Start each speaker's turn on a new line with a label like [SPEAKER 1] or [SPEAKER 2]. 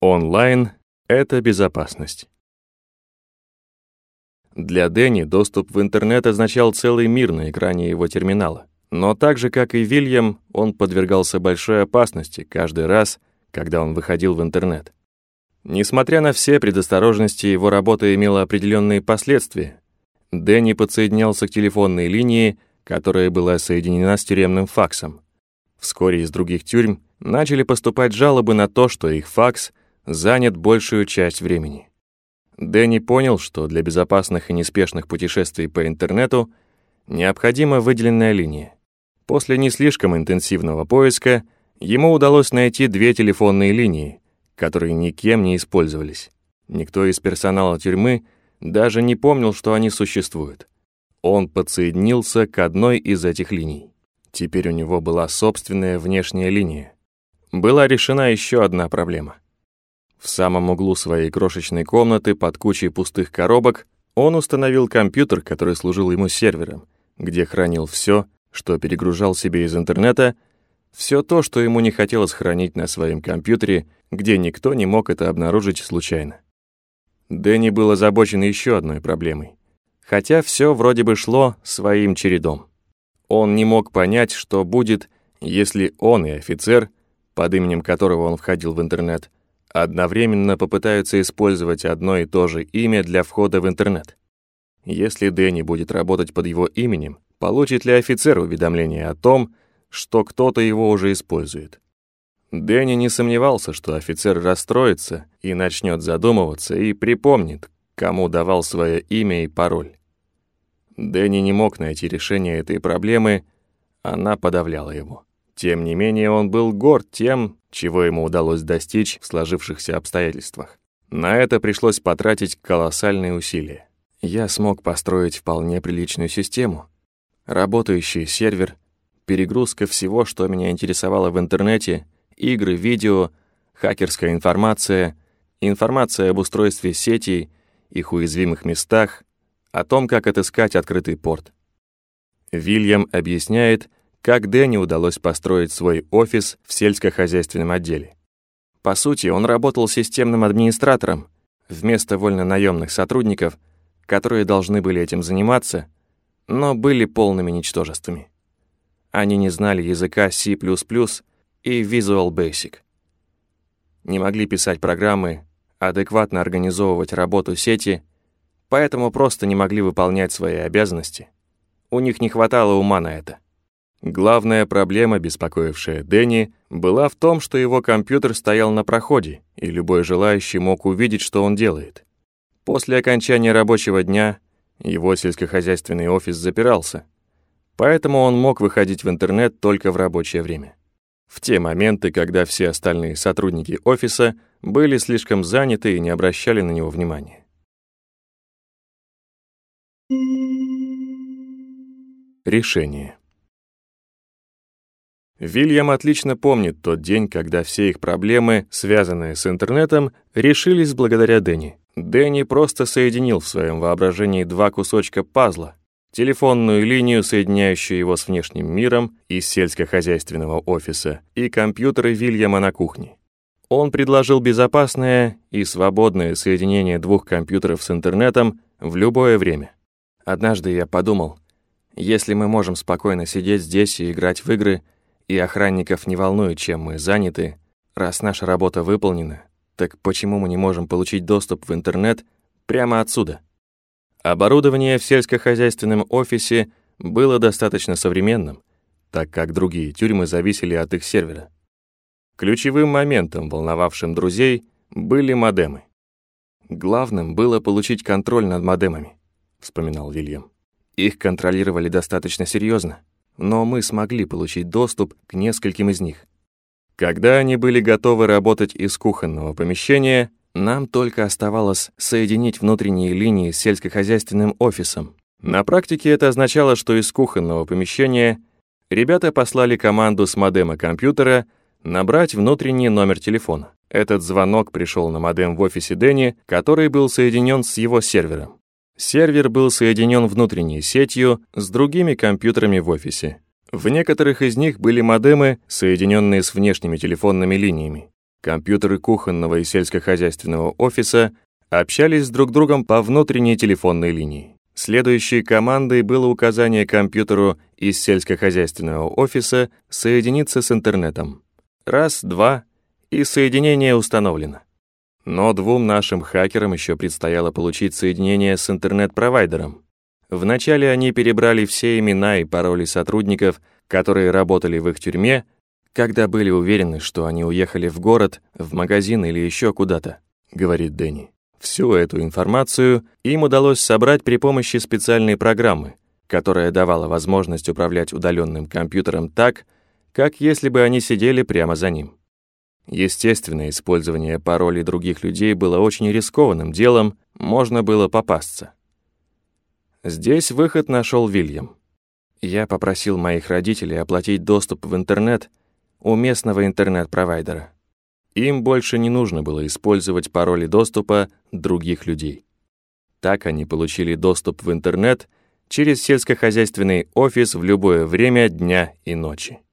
[SPEAKER 1] Онлайн — это безопасность. Для Дэнни доступ в интернет означал целый мир на экране его терминала. Но так же, как и Вильям, он подвергался большой опасности каждый раз, когда он выходил в интернет. Несмотря на все предосторожности, его работа имела определенные последствия. Дэнни подсоединялся к телефонной линии, которая была соединена с тюремным факсом. Вскоре из других тюрьм начали поступать жалобы на то, что их факс занят большую часть времени. Дэнни понял, что для безопасных и неспешных путешествий по интернету необходима выделенная линия. После не слишком интенсивного поиска ему удалось найти две телефонные линии, которые никем не использовались. Никто из персонала тюрьмы даже не помнил, что они существуют. Он подсоединился к одной из этих линий. Теперь у него была собственная внешняя линия. Была решена еще одна проблема. В самом углу своей крошечной комнаты под кучей пустых коробок он установил компьютер, который служил ему сервером, где хранил все, что перегружал себе из интернета, все то, что ему не хотелось хранить на своем компьютере, где никто не мог это обнаружить случайно. Дэнни был озабочен еще одной проблемой. Хотя все вроде бы шло своим чередом. Он не мог понять, что будет, если он и офицер, под именем которого он входил в интернет, одновременно попытаются использовать одно и то же имя для входа в интернет. Если Дэнни будет работать под его именем, получит ли офицер уведомление о том, что кто-то его уже использует? Дэнни не сомневался, что офицер расстроится и начнет задумываться и припомнит, кому давал свое имя и пароль. Дэнни не мог найти решение этой проблемы, она подавляла его. Тем не менее, он был горд тем, чего ему удалось достичь в сложившихся обстоятельствах. На это пришлось потратить колоссальные усилия. Я смог построить вполне приличную систему. Работающий сервер, перегрузка всего, что меня интересовало в интернете, игры, видео, хакерская информация, информация об устройстве сети, их уязвимых местах, о том, как отыскать открытый порт. Вильям объясняет, как Дэнни удалось построить свой офис в сельскохозяйственном отделе. По сути, он работал системным администратором вместо вольно-наемных сотрудников, которые должны были этим заниматься, но были полными ничтожествами. Они не знали языка C++ и Visual Basic. Не могли писать программы, адекватно организовывать работу сети, поэтому просто не могли выполнять свои обязанности. У них не хватало ума на это. Главная проблема, беспокоившая Дэнни, была в том, что его компьютер стоял на проходе, и любой желающий мог увидеть, что он делает. После окончания рабочего дня его сельскохозяйственный офис запирался, поэтому он мог выходить в интернет только в рабочее время. В те моменты, когда все остальные сотрудники офиса были слишком заняты и не обращали на него внимания. Решение. Вильям отлично помнит тот день, когда все их проблемы, связанные с интернетом, решились благодаря Дэнни. Дэнни просто соединил в своем воображении два кусочка пазла, телефонную линию, соединяющую его с внешним миром из сельскохозяйственного офиса, и компьютеры Вильяма на кухне. Он предложил безопасное и свободное соединение двух компьютеров с интернетом в любое время. Однажды я подумал, если мы можем спокойно сидеть здесь и играть в игры — и охранников не волнует, чем мы заняты. Раз наша работа выполнена, так почему мы не можем получить доступ в интернет прямо отсюда? Оборудование в сельскохозяйственном офисе было достаточно современным, так как другие тюрьмы зависели от их сервера. Ключевым моментом, волновавшим друзей, были модемы. Главным было получить контроль над модемами, вспоминал Вильям. Их контролировали достаточно серьезно но мы смогли получить доступ к нескольким из них. Когда они были готовы работать из кухонного помещения, нам только оставалось соединить внутренние линии с сельскохозяйственным офисом. На практике это означало, что из кухонного помещения ребята послали команду с модема компьютера набрать внутренний номер телефона. Этот звонок пришел на модем в офисе Дэнни, который был соединен с его сервером. Сервер был соединен внутренней сетью с другими компьютерами в офисе. В некоторых из них были модемы, соединенные с внешними телефонными линиями. Компьютеры кухонного и сельскохозяйственного офиса общались с друг другом по внутренней телефонной линии. Следующей командой было указание компьютеру из сельскохозяйственного офиса соединиться с интернетом. Раз, два, и соединение установлено. Но двум нашим хакерам еще предстояло получить соединение с интернет-провайдером. Вначале они перебрали все имена и пароли сотрудников, которые работали в их тюрьме, когда были уверены, что они уехали в город, в магазин или еще куда-то, говорит Дэнни. Всю эту информацию им удалось собрать при помощи специальной программы, которая давала возможность управлять удаленным компьютером так, как если бы они сидели прямо за ним. Естественно, использование паролей других людей было очень рискованным делом, можно было попасться. Здесь выход нашел Вильям. Я попросил моих родителей оплатить доступ в интернет у местного интернет-провайдера. Им больше не нужно было использовать пароли доступа других людей. Так они получили доступ в интернет через сельскохозяйственный офис в любое время дня и ночи.